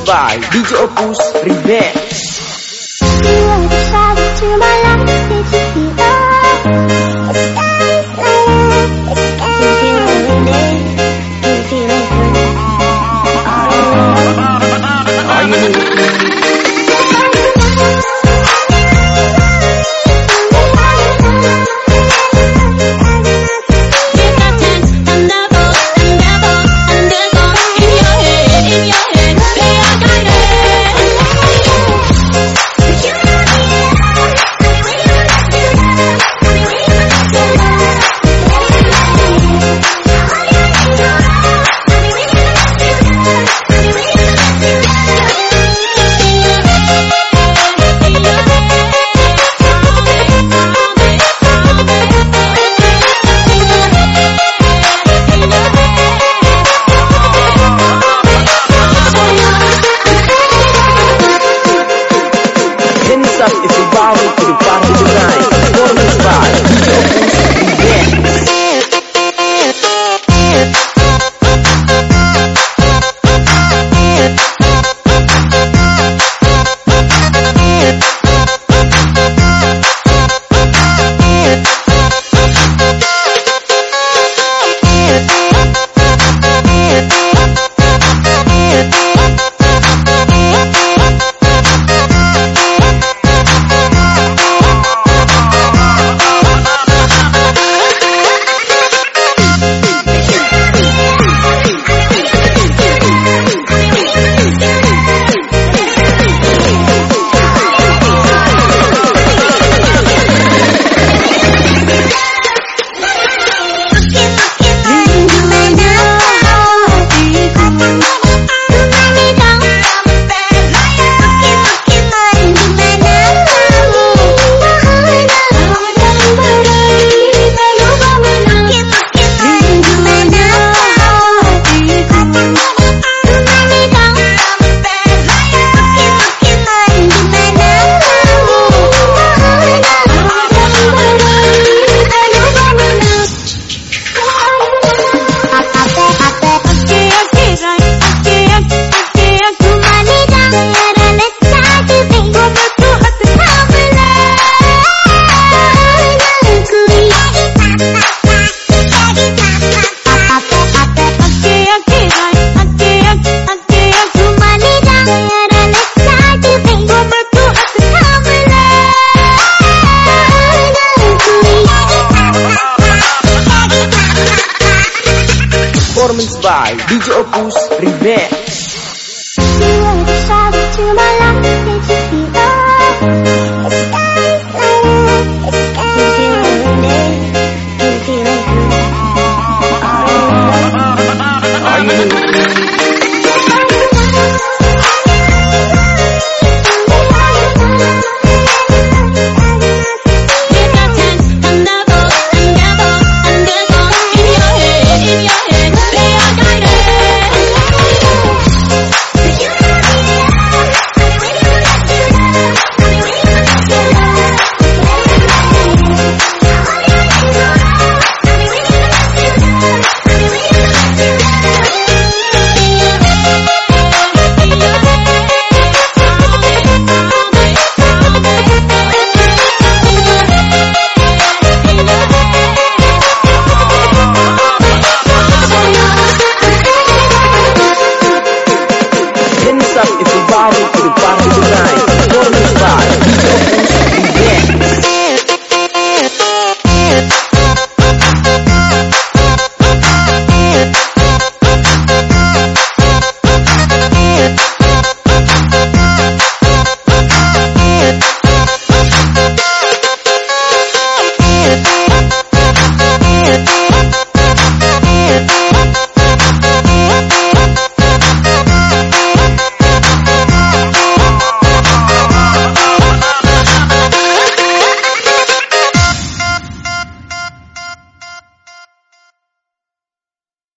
By DJ Opus Remix. by DJ Opus You the to my life, you feeling good.